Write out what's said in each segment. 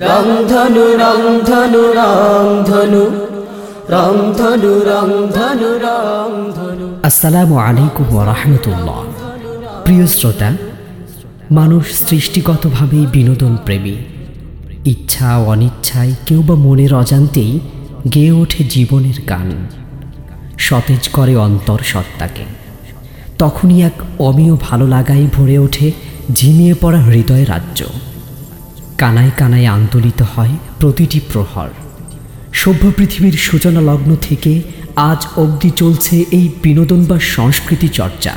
রংধনু রংধনু রংধনু রংধনু রংধনু রংধনু আসসালামু আলাইকুম রহমতুল্লাহ। প্রিয় শ্রোতা, মানুষ সৃষ্টিগতভাবেই বিনোদন প্রেমী ইচ্ছা অনিচ্ছায় কেউ বা মনের অজান্তেই গেয়ে ওঠে জীবনের গান। সতেজ করে অন্তর সত্তাকে। তখনই এক অমীয় ভালো লাগাই ভরে ওঠে ঝিমিয়ে পড়া হৃদয় রাজ্য। কানায় কানায় আন্দোলিত হয় প্রতিটি প্রহর। সভ্য পৃথিবীর সূচনা লগ্ন থেকে আজ অবধি চলছে এই বিনোদন বা সংস্কৃতি চর্চা।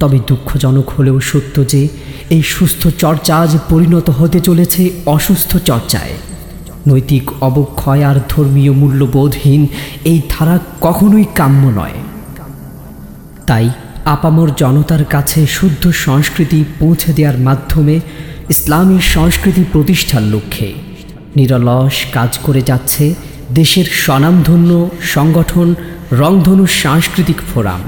তবে দুঃখজনক হলেও সত্য যে, এই সুস্থ চর্চা আজ পরিণত হতে চলেছে অসুস্থ চর্চায়। নৈতিক অবক্ষয় আর ধর্মীয় মূল্যবোধহীন এই ধারা কখনোই কাম্য নয়। তাই আপামর জনতার কাছে শুদ্ধ সংস্কৃতি পৌঁছে দেওয়ার মাধ্যমে ইসলামী সংস্কৃতি প্রতিষ্ঠার লক্ষ্যে নিরলস কাজ করে যাচ্ছে দেশের স্বনামধন্য সংগঠন রংধনু সাংস্কৃতিক ফোরাম।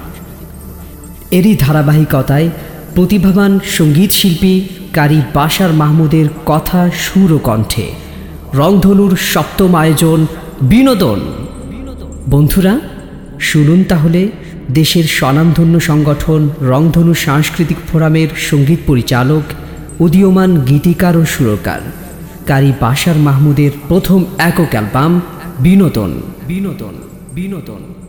এরই ধারাবাহিকতায় প্রতিভাবান সংগীত শিল্পী কারি বাশার মাহমুদের কথা সুর ও কণ্ঠে রংধনুর সপ্তম আয়োজন বিনোদন। বন্ধুরা, শুনুন তাহলে দেশের স্বনামধন্য সংগঠন রংধনু সাংস্কৃতিক ফোরামের সংগীত পরিচালক উদীয়মান গীতিকার ও সুরকার কারি বাশার মাহমুদের প্রথম একক অ্যালবাম বিনোদন বিনোদন বিনোদন।